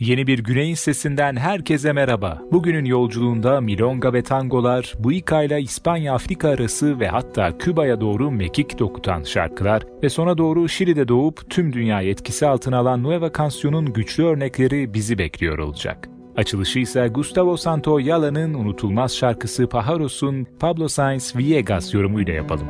Yeni bir Güney'in sesinden herkese merhaba. Bugünün yolculuğunda milonga ve tangolar, buika ile İspanya-Afrika arası ve hatta Küba'ya doğru mekik dokutan şarkılar ve sona doğru Şili'de doğup tüm dünyayı etkisi altına alan Nueva Canción'un güçlü örnekleri bizi bekliyor olacak. Açılışı ise Gustavo Santaolalla'nın unutulmaz şarkısı Pajaros'un Pablo Sainz Villegas yorumuyla yapalım.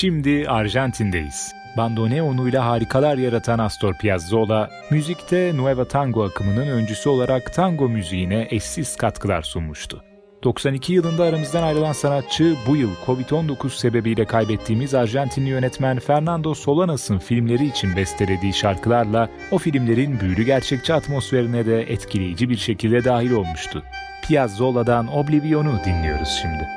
Şimdi Arjantin'deyiz. Bandoneonuyla harikalar yaratan Astor Piazzolla, müzikte Nueva Tango akımının öncüsü olarak tango müziğine eşsiz katkılar sunmuştu. 92 yılında aramızdan ayrılan sanatçı bu yıl Covid-19 sebebiyle kaybettiğimiz Arjantinli yönetmen Fernando Solanas'ın filmleri için bestelediği şarkılarla o filmlerin büyülü gerçekçi atmosferine de etkileyici bir şekilde dahil olmuştu. Piazzolla'dan Oblivion'u dinliyoruz şimdi.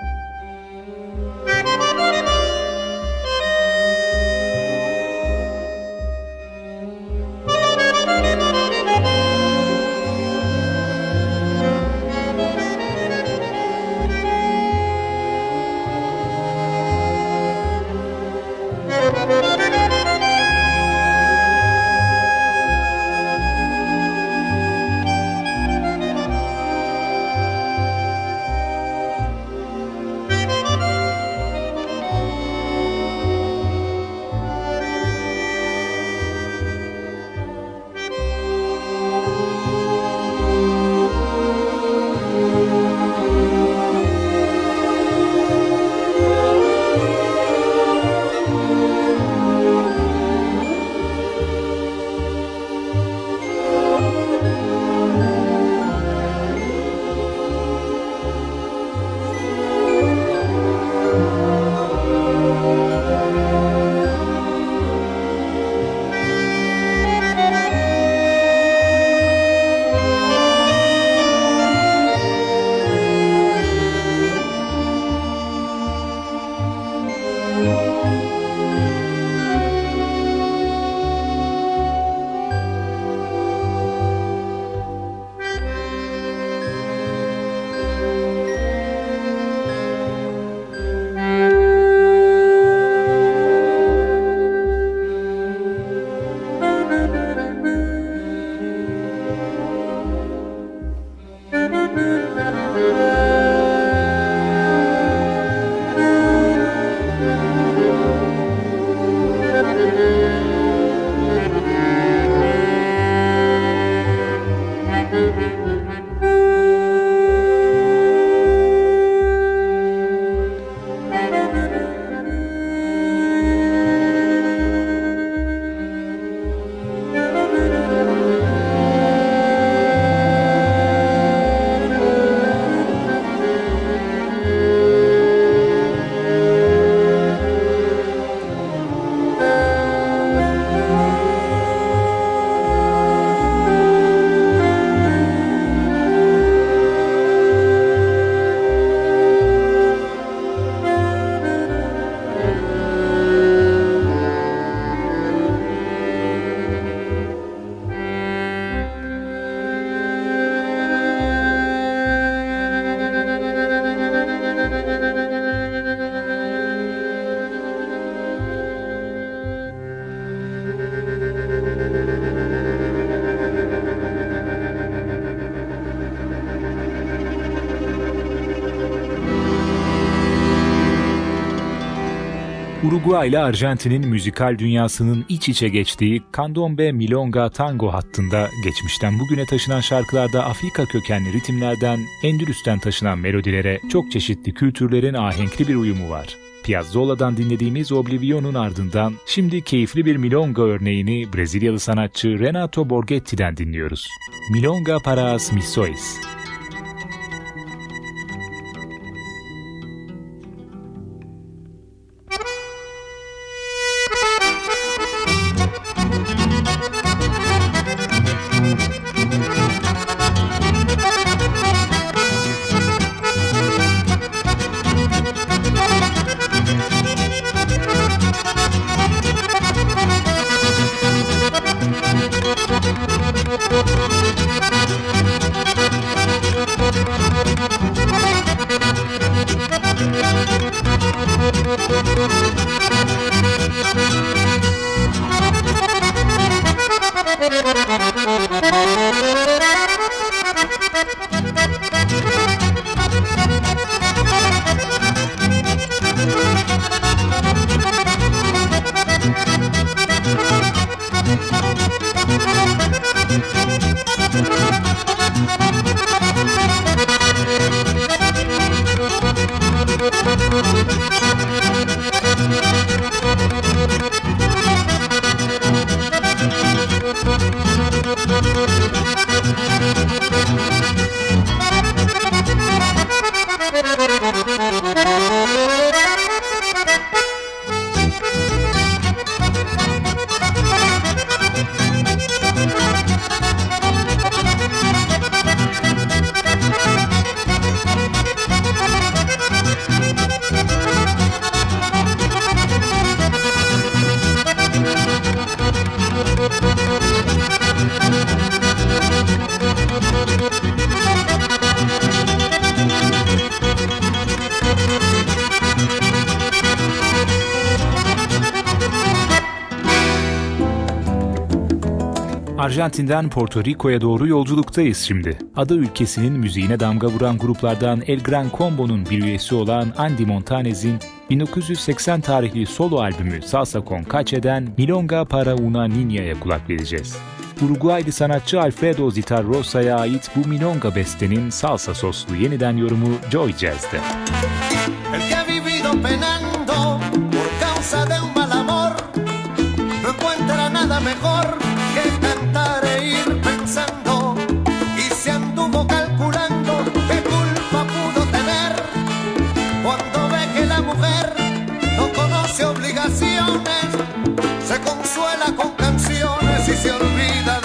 Uruguay ile Arjantin'in müzikal dünyasının iç içe geçtiği Candombe Milonga Tango hattında geçmişten bugüne taşınan şarkılarda Afrika kökenli ritimlerden Endülüs'ten taşınan melodilere çok çeşitli kültürlerin ahenkli bir uyumu var. Piazzola'dan dinlediğimiz Oblivion'un ardından şimdi keyifli bir milonga örneğini Brezilyalı sanatçı Renato Borghetti'den dinliyoruz. Milonga para as missões. Arjantin'den Porto Rico'ya doğru yolculuktayız şimdi. Ada ülkesinin müziğine damga vuran gruplardan El Gran Combo'nun bir üyesi olan Andy Montanez'in 1980 tarihli solo albümü Salsa Con Cache'den Milonga para una niña'ya kulak vereceğiz. Uruguaylı sanatçı Alfredo Zitarrosa'ya ait bu milonga bestenin salsa soslu yeniden yorumu Joy Jazz'de. El que ha puedo entregar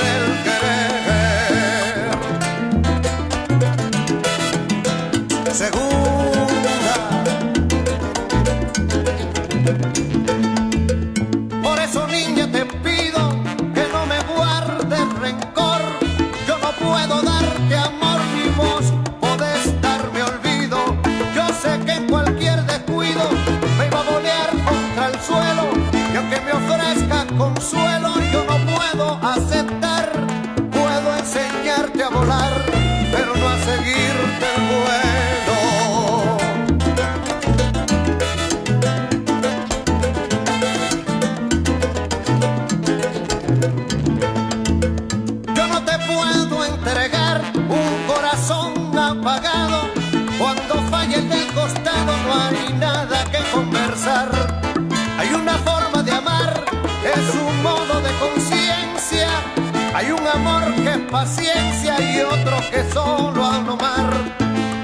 paciencia y otro que solo a nomar.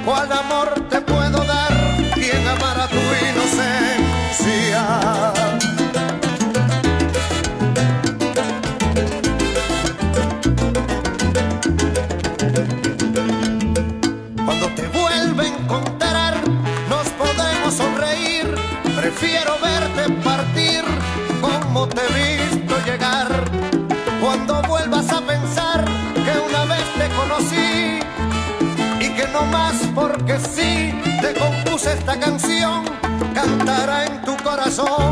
¿Cuál amor te puedo dar? ¿Quién amará tu inocencia? Porque sí te compuse esta canción, cantará en tu corazón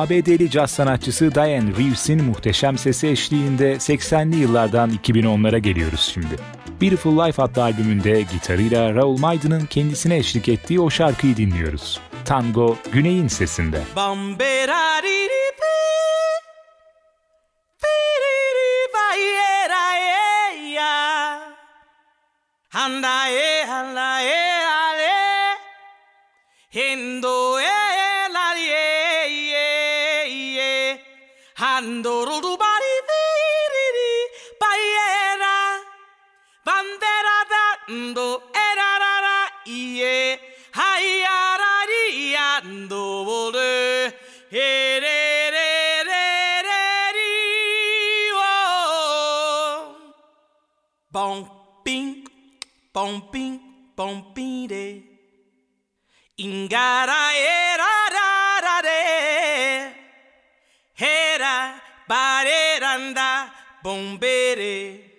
ABD'li caz sanatçısı Diane Reeves'in muhteşem sesi eşliğinde 80'li yıllardan 2010'lara geliyoruz şimdi. Beautiful Life adlı albümünde gitarıyla Raul Maiden'ın kendisine eşlik ettiği o şarkıyı dinliyoruz. Tango Güney'in sesinde. Handae, ale, pompire ingara era ra ra bareranda bombere.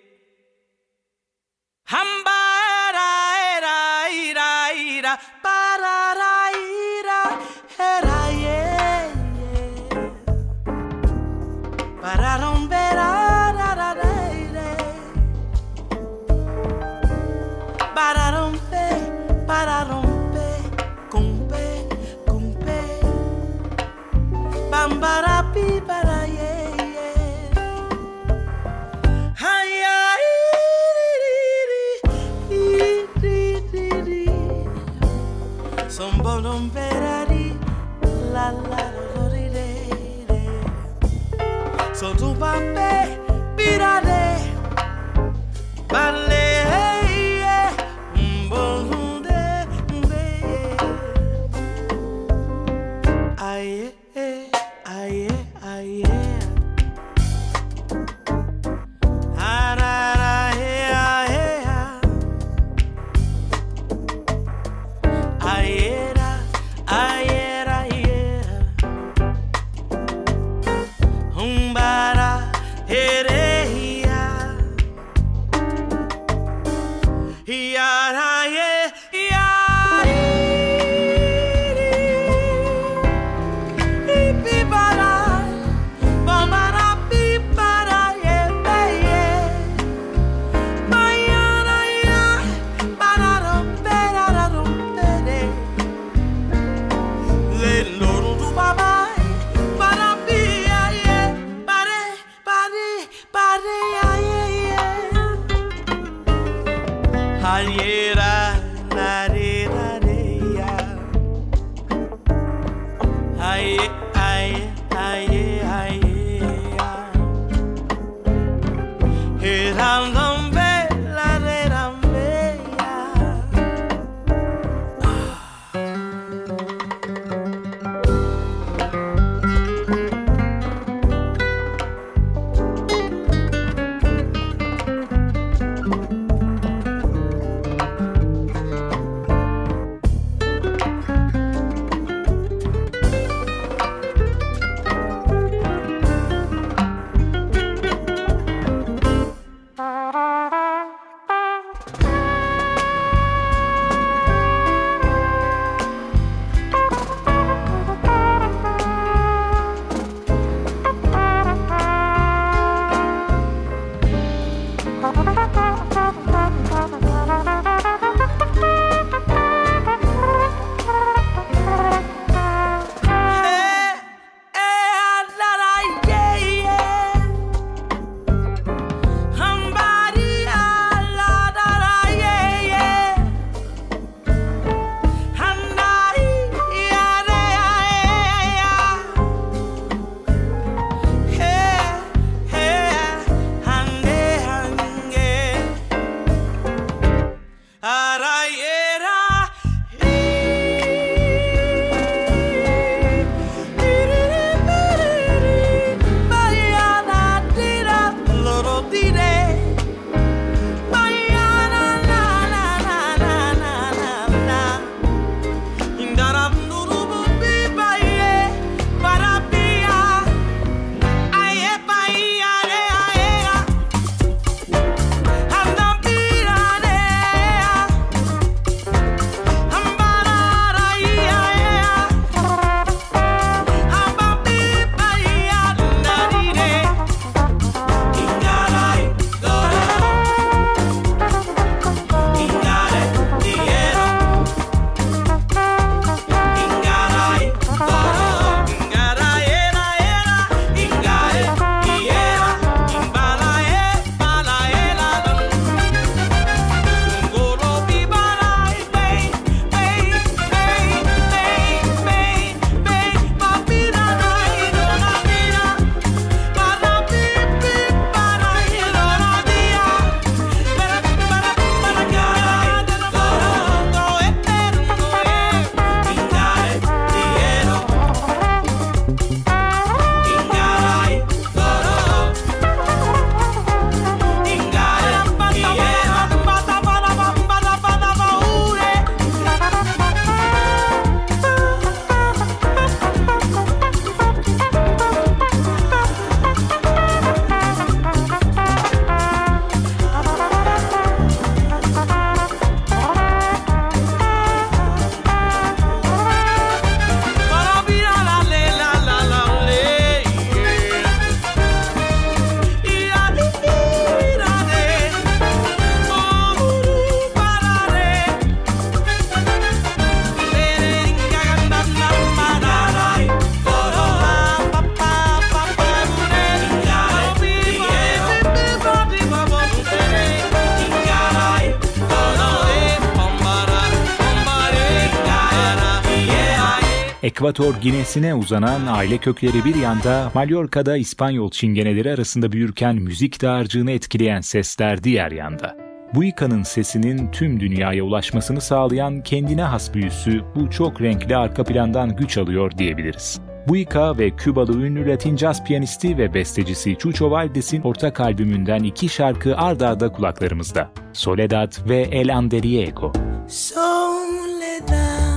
Ekvator Gine'sine uzanan aile kökleri bir yanda Mallorca'da İspanyol çingeneleri arasında büyürken müzik dağarcığını etkileyen sesler diğer yanda. Buika'nın sesinin tüm dünyaya ulaşmasını sağlayan kendine has büyüsü bu çok renkli arka plandan güç alıyor diyebiliriz. Buika ve Kübalı ünlü Latin jazz piyanisti ve bestecisi Chucho Valdes'in ortak albümünden iki şarkı ard arda kulaklarımızda. Soledad ve El Anderiego. Soledad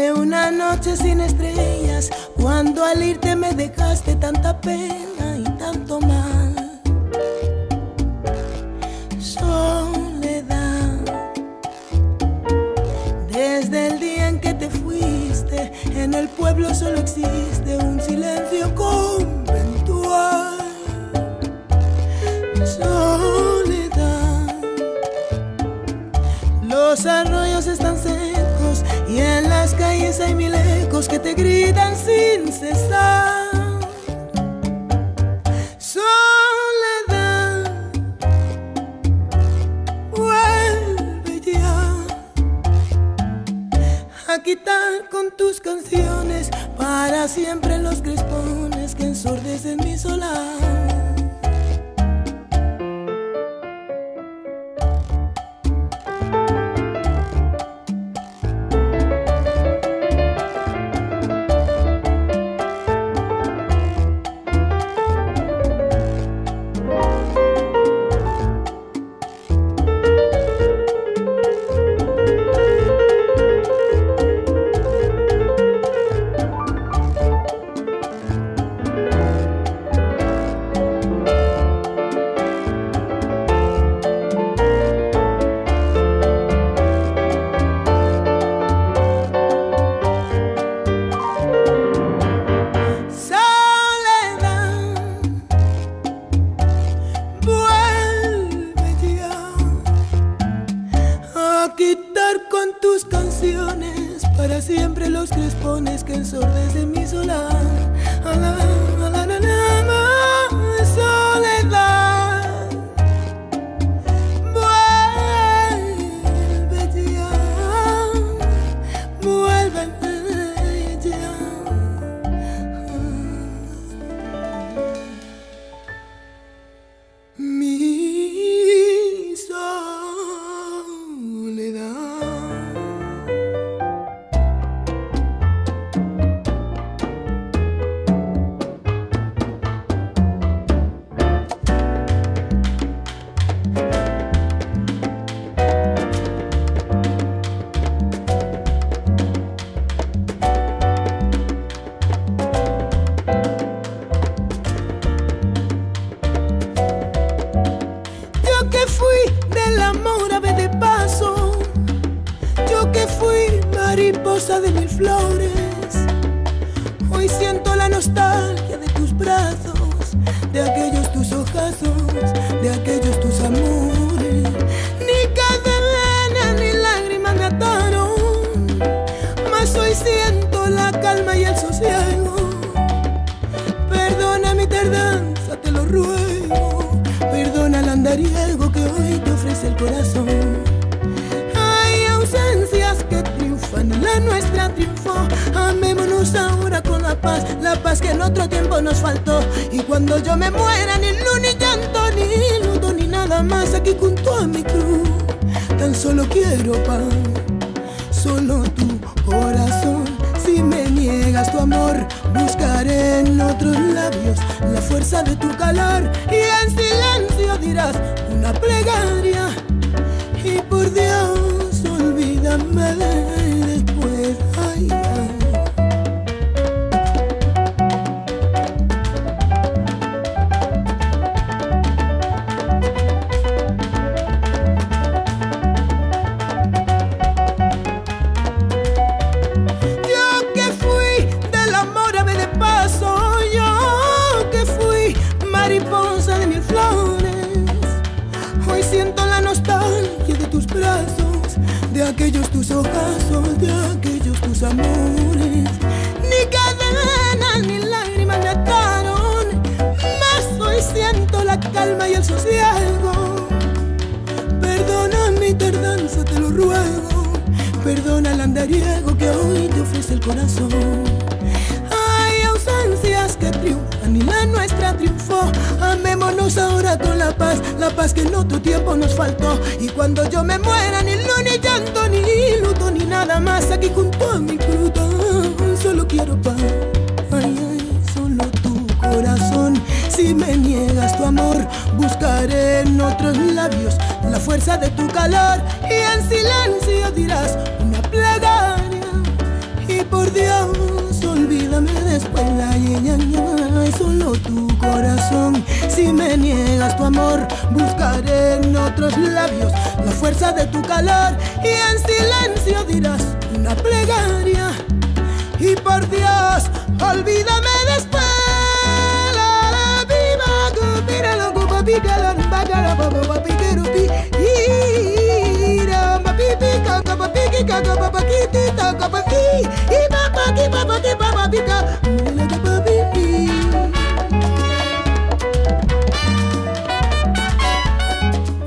Fue una noche sin estrellas Cuando al irte me dejaste tanta pena y tanto mal. Soledad. Desde el día en que te fuiste En el pueblo solo existe un silencio conventual. Soledad. Los arroyos están secos y en las calles hay mil ecos que te gritan sin cesar. Soledad, vuelve ya a quitar con tus canciones para siempre los crespones que ensordecen mi solar.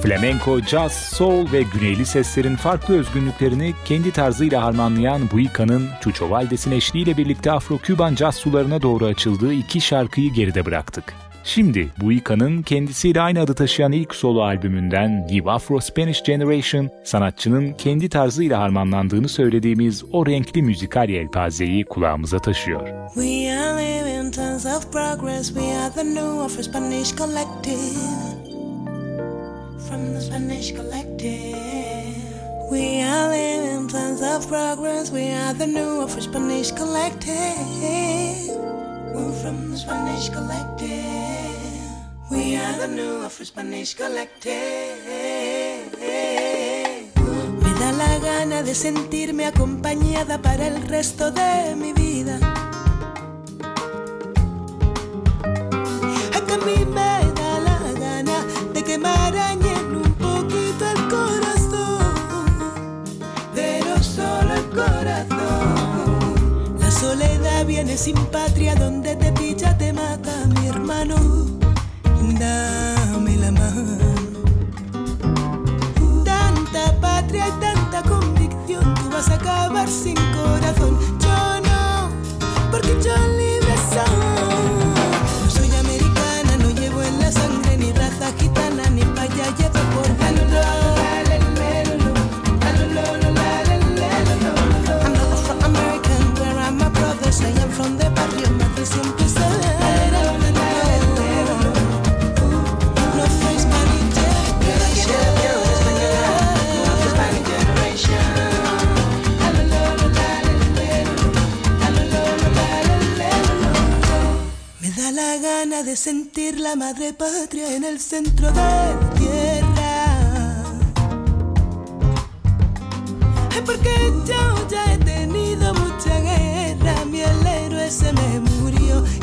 Flamenco, jazz, soul ve güneyli seslerin farklı özgünlüklerini kendi tarzıyla harmanlayan Buica'nın Chucho Valdes'in eşliğiyle birlikte Afro-Küban jazz sularına doğru açıldığı iki şarkıyı geride bıraktık. Şimdi Buica'nın kendisiyle aynı adı taşıyan ilk solo albümünden Give Afro Spanish Generation, sanatçının kendi tarzıyla harmanlandığını söylediğimiz o renkli müzikal yelpazeyi kulağımıza taşıyor. We are living tons of progress. We are the new of Spanish collective. From the Spanish collective. We are living tons of progress. We are the new of Spanish collective. We're from the Spanish collective. We are the new of Spanish collective. Me da la gana de sentirme acompañada para el resto de mi vida. A mí me da la gana de que me arañen un poquito el corazón, pero solo el corazón. La soledad viene sin patria, donde te pilla te mata mi hermano. Dame la mano. Tanta patria y tanta convicción, tú vas a acabar sin corazón. Yo no, porque yo libre la madre patria en el centro de la tierra. Ay, porque yo ya he tenido mucha guerra, mi el héroe se me murió.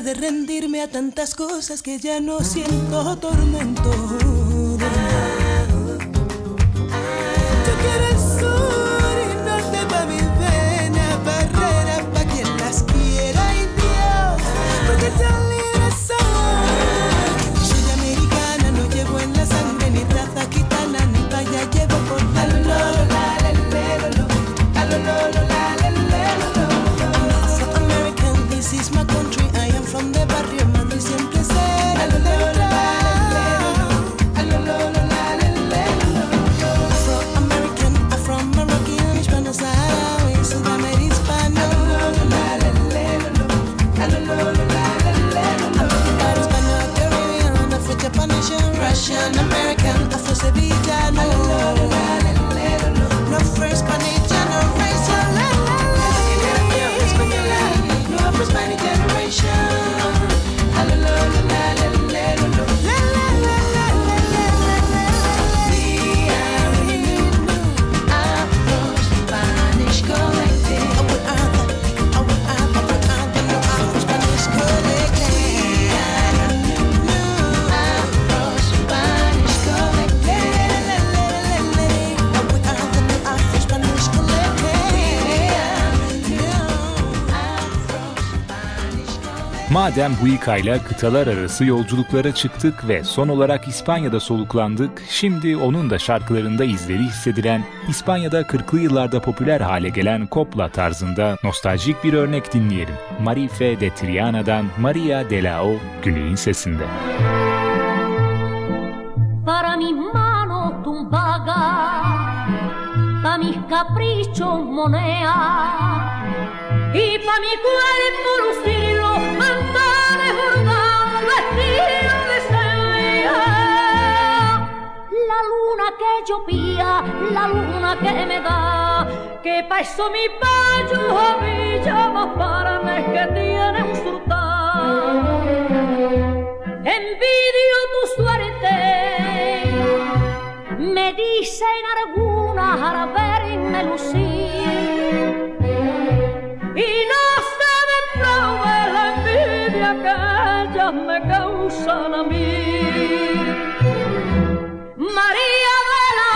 De rendirme a tantas cosas que ya no siento tormento. Madem Buica ile kıtalar arası yolculuklara çıktık ve son olarak İspanya'da soluklandık, şimdi onun da şarkılarında izleri hissedilen, İspanya'da 40'lı yıllarda popüler hale gelen Copla tarzında nostaljik bir örnek dinleyelim. Marife de Triana'dan Maria de la O, Güney'in sesinde. Para mis manos tumbaga, pa mis caprichos monea, Giopia, la luna che me da, che peso mi peggio a mi llama para me que tiene un surtán. Envidio tu suerte, me dice en alguna al verme lucir. Y no saben probar la envidia que ellas me causan a mí. María de la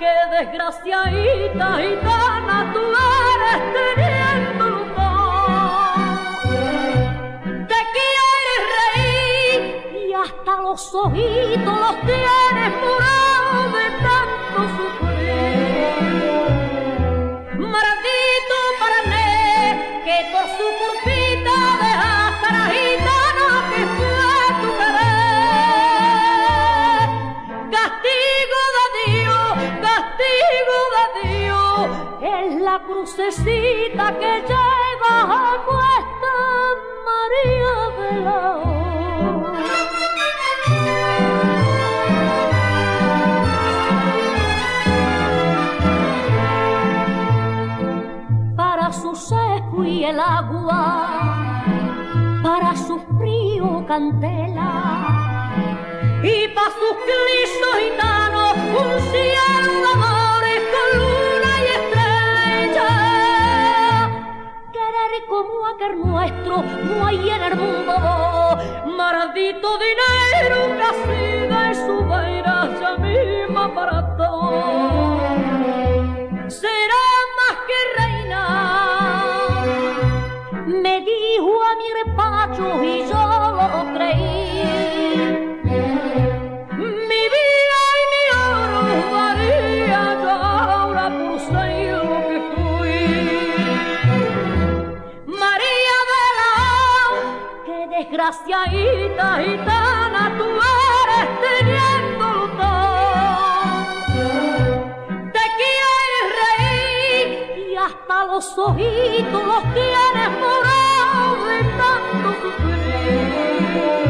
que desgraciadita gitana tú eres teniendo lujón. Te quieres reír y hasta los ojitos los tienes morados de tanto sufrir. Parané que por su culpita dejaste a la gitana que fue tu querer. Castigo de Dios, castigo de Dios, es la crucecita que lleva a cuesta María de la y el agua, para su frío cantela, y para sus clisos gitanos un cielo de amores con luna y estrella. Querer como aquel nuestro no en el mundo, maldito dinero que así de su veira ya misma para todo medii huamire paciu i lo creí. Mi viai mi oro varia ora pur stai lo che fui. Maria vela che desgracia ita gitana tua los ojitos los tienes morados de tanto sufrir.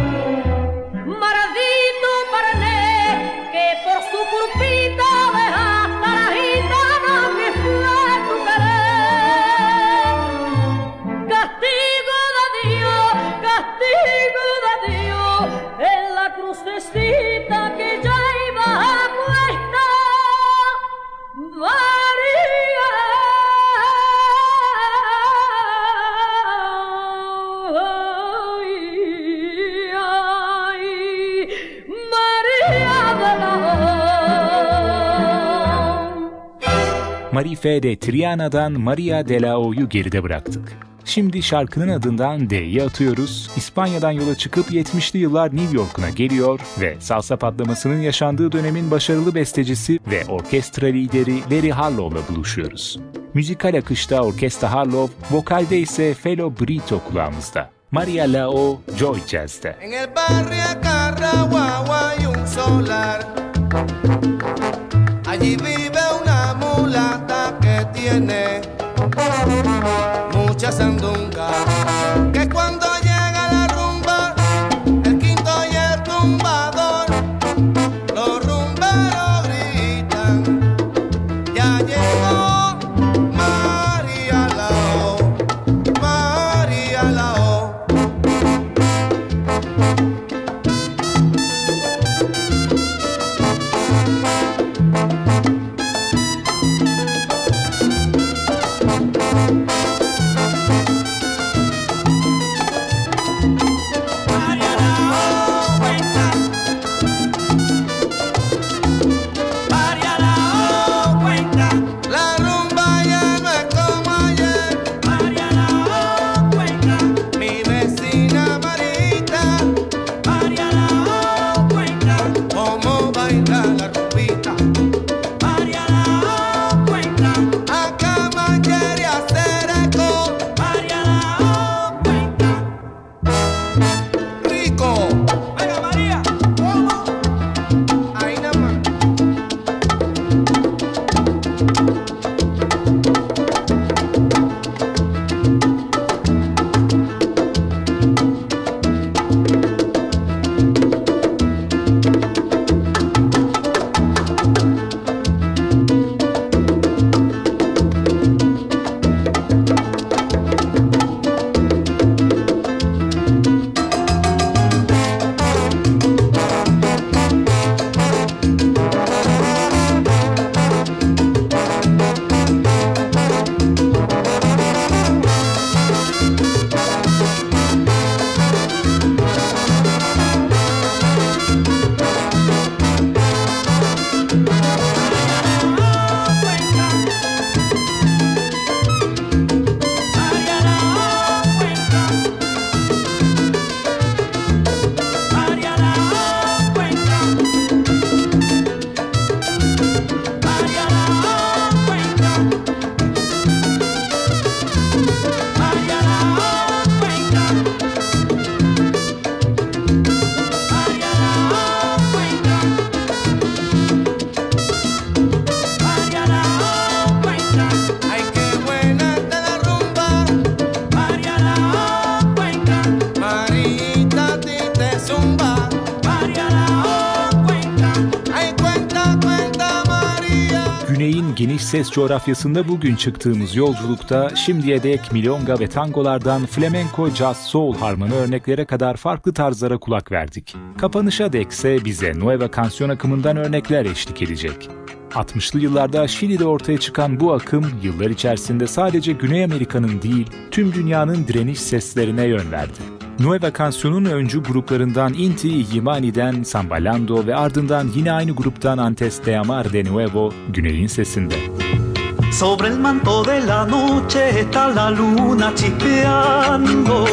De Triana'dan Maria de la O'yu geride bıraktık. Şimdi şarkının adından D'yi atıyoruz. İspanya'dan yola çıkıp 70'li yıllar New York'una geliyor ve salsa patlamasının yaşandığı dönemin başarılı bestecisi ve orkestra lideri Larry Harlow'la buluşuyoruz. Müzikal akışta Orkestra Harlow, vokalde ise Felo Brito kulağımızda. Maria La O, Joy Jazz'de. En el barrio Carraguagua hay un solar. Allí vive una que tiene mucha sandunga. Ses coğrafyasında bugün çıktığımız yolculukta şimdiye dek milonga ve tangolardan flamenco, jazz, soul harmanı örneklere kadar farklı tarzlara kulak verdik. Kapanışa dekse bize Nueva Canción akımından örnekler eşlik edecek. 60'lı yıllarda Şili'de ortaya çıkan bu akım yıllar içerisinde sadece Güney Amerika'nın değil tüm dünyanın direniş seslerine yön verdi. Nueva Canción'un öncü gruplarından Inti Yimani'den Sambalando ve ardından yine aynı gruptan Antes de Amar de Nuevo Güney'in sesinde. Sobre el manto de la noche está la luna chispeando.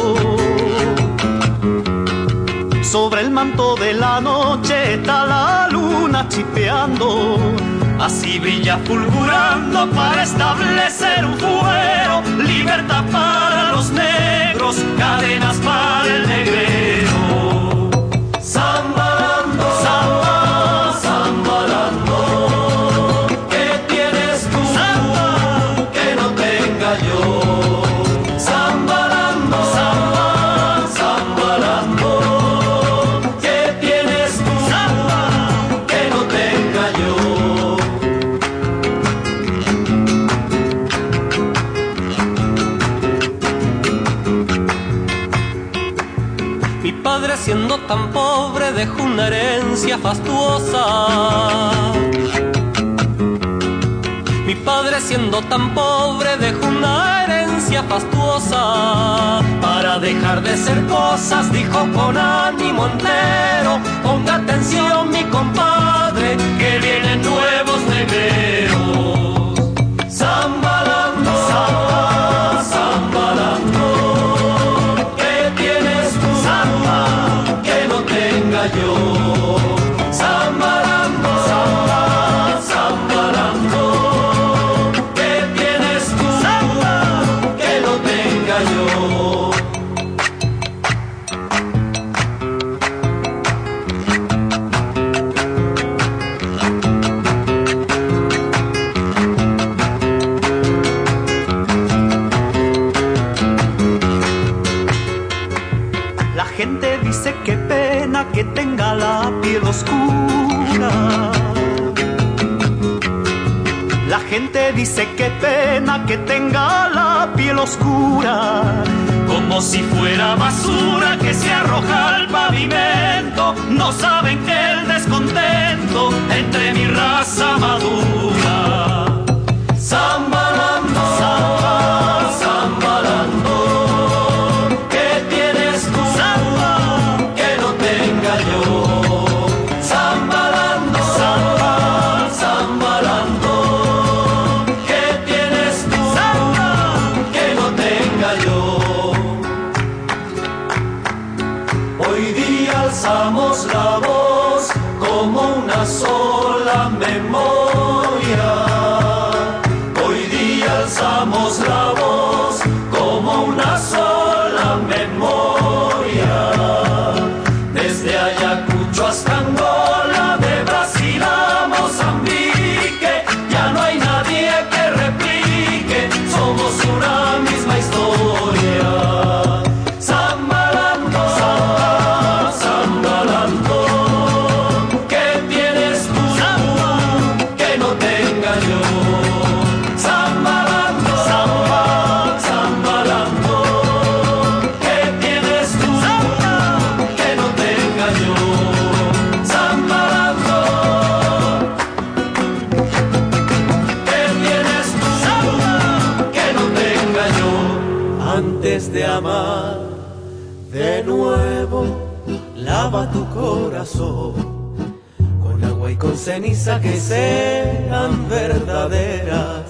Sobre el manto de la noche está la luna chispeando. Así brilla fulgurando para establecer un fuero, libertad para los negros, cadenas para el negrero. Mi padre siendo tan pobre dejó una herencia fastuosa. Para dejar de ser cosas dijo con ánimo entero, ponga atención mi compadre, que vienen nuevos negreros. Dice que pena que tenga la piel oscura. Como si fuera basura que se arroja al pavimento. No saben que el descontento entre mi raza madura. Con agua y con ceniza que sean verdaderas.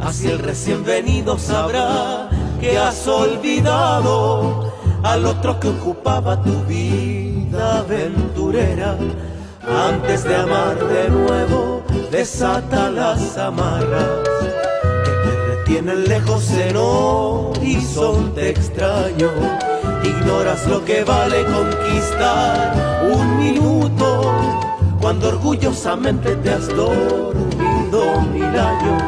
Así el recién venido sabrá que has olvidado al otro que ocupaba tu vida aventurera. Antes de amar de nuevo, desata las amarras que te retienen lejos en horizonte extraño. Ignoras lo que vale conquistar un minuto cuando orgullosamente te has dormido mil años.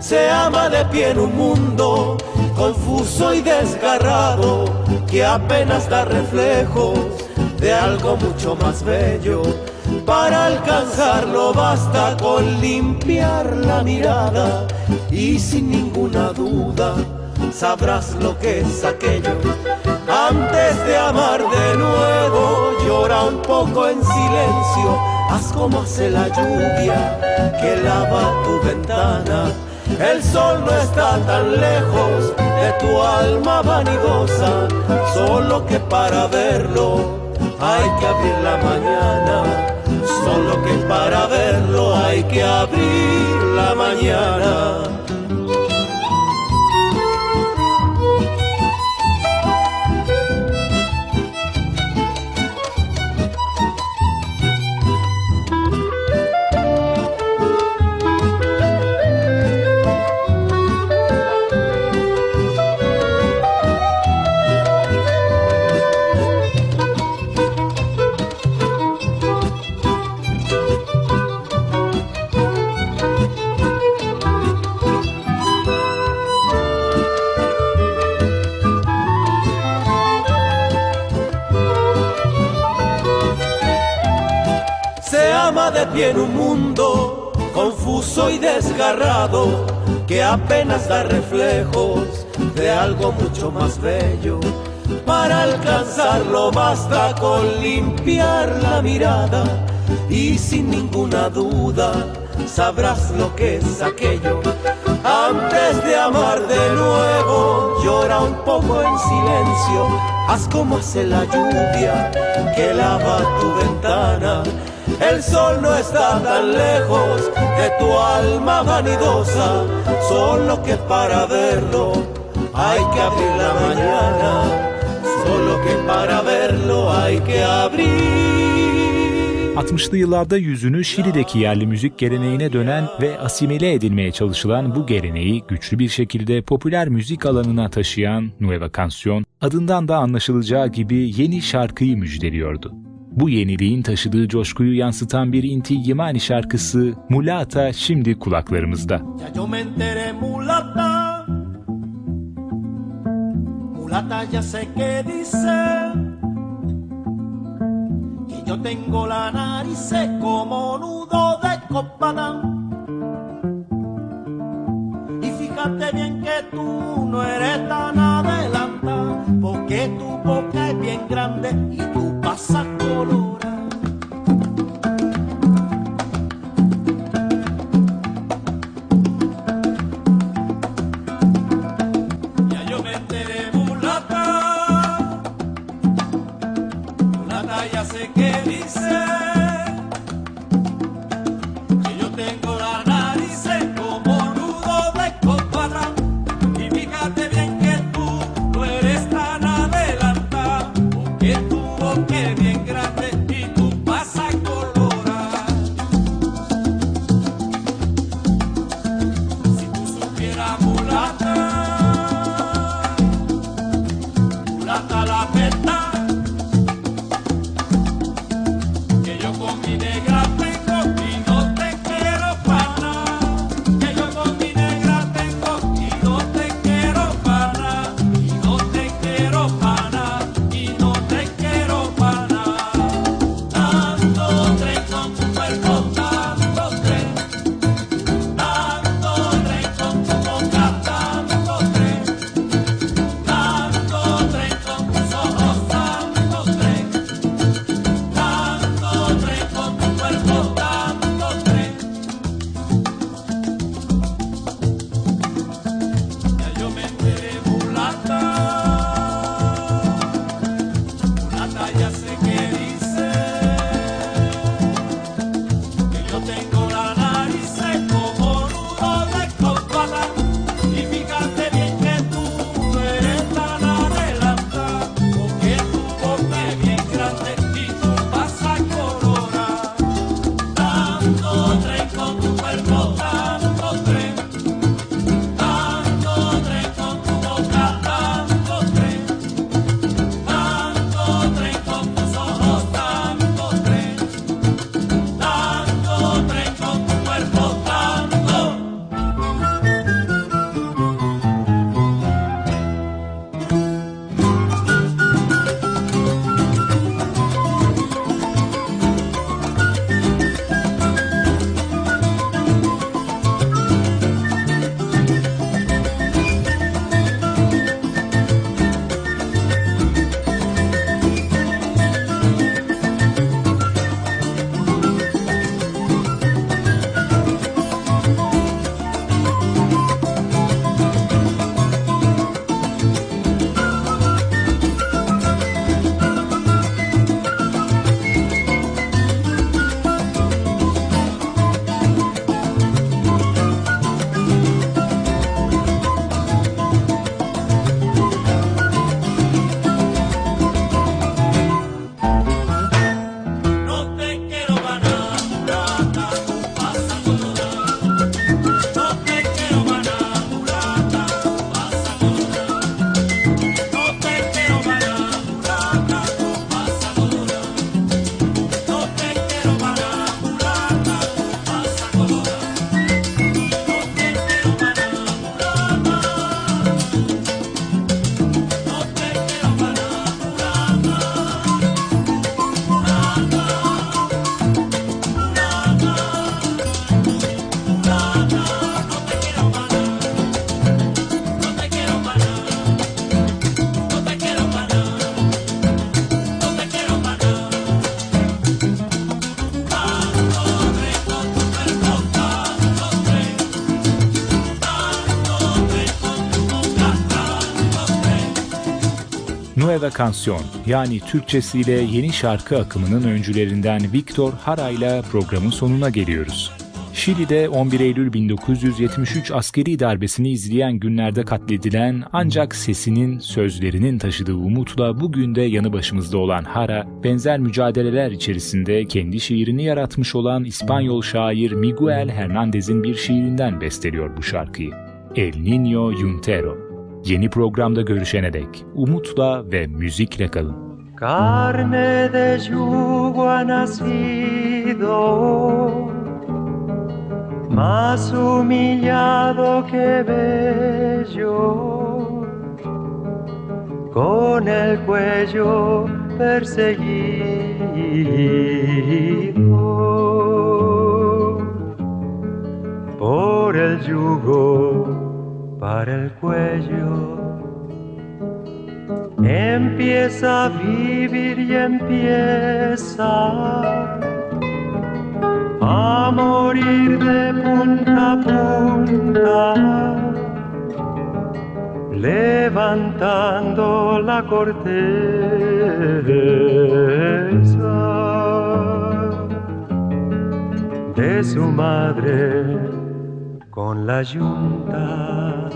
Se ama de pie en un mundo confuso y desgarrado que apenas da reflejos de algo mucho más bello. Para alcanzarlo basta con limpiar la mirada y sin ninguna duda sabrás lo que es aquello. Antes de amar de nuevo, llora un poco en silencio, haz como hace la lluvia que lava tu ventana. El sol no está tan lejos de tu alma vanidosa, solo que para verlo hay que abrir la mañana, solo que para verlo hay que abrir la mañana. En un mundo confuso y desgarrado que apenas da reflejos de algo mucho más bello. Para alcanzarlo basta con limpiar la mirada y sin ninguna duda sabrás lo que es aquello. Antes de amar de nuevo, llora un poco en silencio, haz como hace la lluvia que lava tu ventana el sol no está tan lejos de tu alma vanidosa, solo que para verlo hay que abrir la mañana, solo que para verlo hay que abrir. 60'lı yıllarda yüzünü Şili'deki yerli müzik geleneğine dönen ve asimile edilmeye çalışılan bu geleneği güçlü bir şekilde popüler müzik alanına taşıyan Nueva Canción adından da anlaşılacağı gibi yeni şarkıyı müjdeliyordu. Bu yeniliğin taşıdığı coşkuyu yansıtan bir Inti Gimani şarkısı Mulata şimdi kulaklarımızda. mulata, ya sé que dice que yo tengo la nariz como nudo de copada. Y fíjate bien que tú no eres tan adelanta, porque tu boca es bien grande y tu pasa Nueva Canción yani Türkçesiyle yeni şarkı akımının öncülerinden Victor Hara ile programın sonuna geliyoruz. Şili'de 11 Eylül 1973 askeri darbesini izleyen günlerde katledilen ancak sesinin, sözlerinin taşıdığı umutla bugün de yanı başımızda olan Hara, benzer mücadeleler içerisinde kendi şiirini yaratmış olan İspanyol şair Miguel Hernandez'in bir şiirinden besteliyor bu şarkıyı. El Niño Yuntero. Yeni programda görüşene dek umutla ve müzikle kalın. Carne de yugo ha nacido más humillado que bello, con el cuello perseguido por el yugo para el cuello. Empieza a vivir y empieza a morir de punta a punta, levantando la corteza de su madre con la yunta.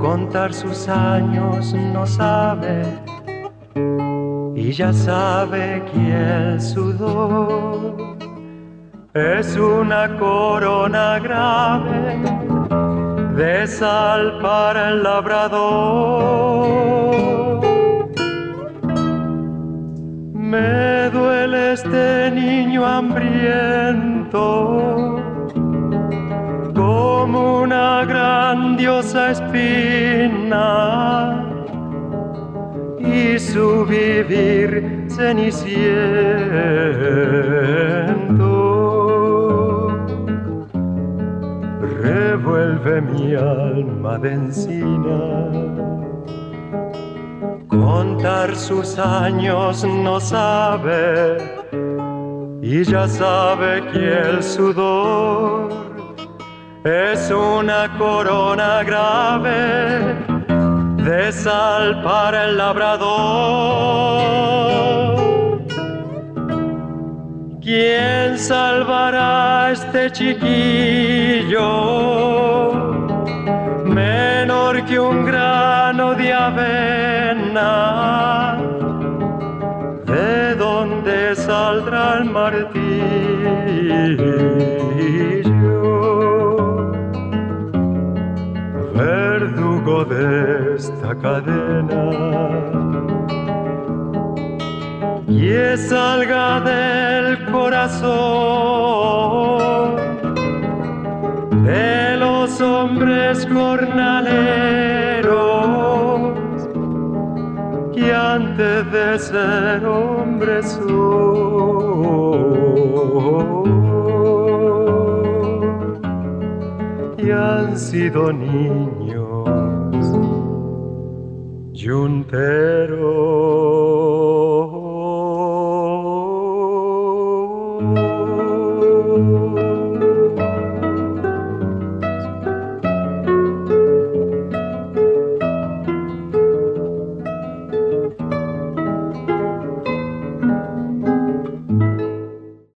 Contar sus años no sabe y ya sabe que el sudor es una corona grave de sal para el labrador. Me duele este niño hambriento como una grandiosa espina y su vivir ceniciento. revuelve mi alma de encina. Contar sus años no sabe y ya sabe que el sudor es una corona grave de sal para el labrador. ¿Quién salvará a este chiquillo? Menor que un grano de avena. ¿De dónde saldrá el martillo? De esta cadena. Y salga del corazón de los hombres jornaleros que antes de ser hombres son y han sido niños Juntero.